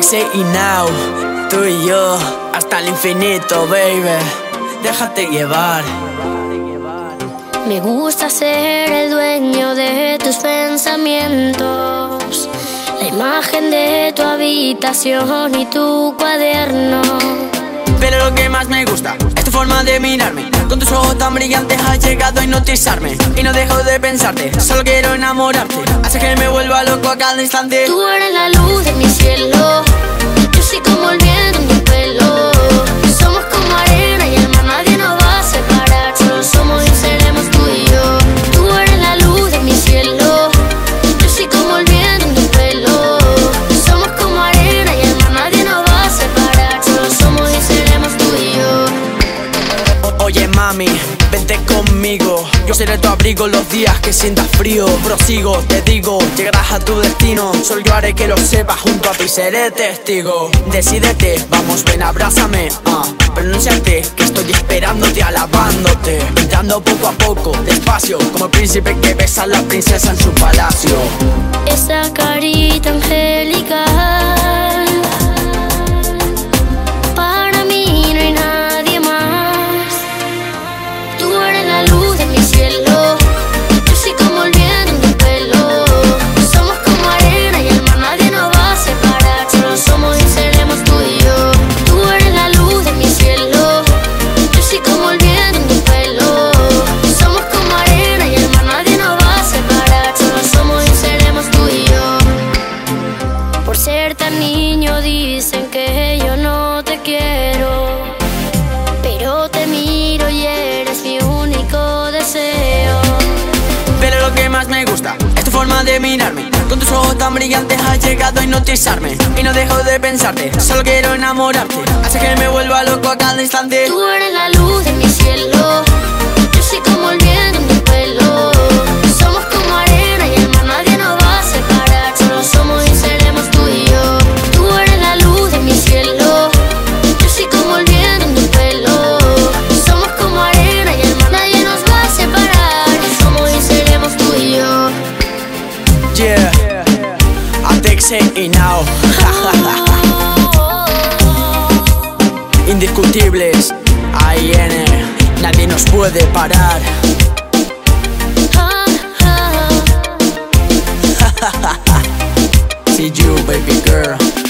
Say y Now, tú y yo, hasta el infinito, baby. Déjate llevar. Me gusta ser el dueño de tus pensamientos, la imagen de tu habitación y tu cuaderno. Pero lo que más me gusta es tu forma de mirarme. Con tus ojos tan brillantes has llegado a hipnotizarme. Y no dejo de pensarte, solo quiero enamorarte. Hace que me vuelva loco a cada instante. Tú eres la luz mami, vente conmigo. Yo seré tu abrigo los días que sientas frío. Prosigo, te digo, llegarás a tu destino. Solo yo haré que lo sepas, junto a ti seré testigo. Decídete, vamos, ven, abrázame. ah. Pronúnciate, que estoy esperándote, alabándote. Entrando poco a poco, despacio, como el príncipe que besa a la princesa en su palacio. Esa carita mirarme. Con tus ojos tan brillantes has llegado a hipnotizarme. Y no dejo de pensarte, solo quiero enamorarte. Hace que me vuelva loco a cada instante. Tú eres la luz de mi cielo Y Now. Indiscutibles, AIN, nadie nos puede parar. See you, baby girl.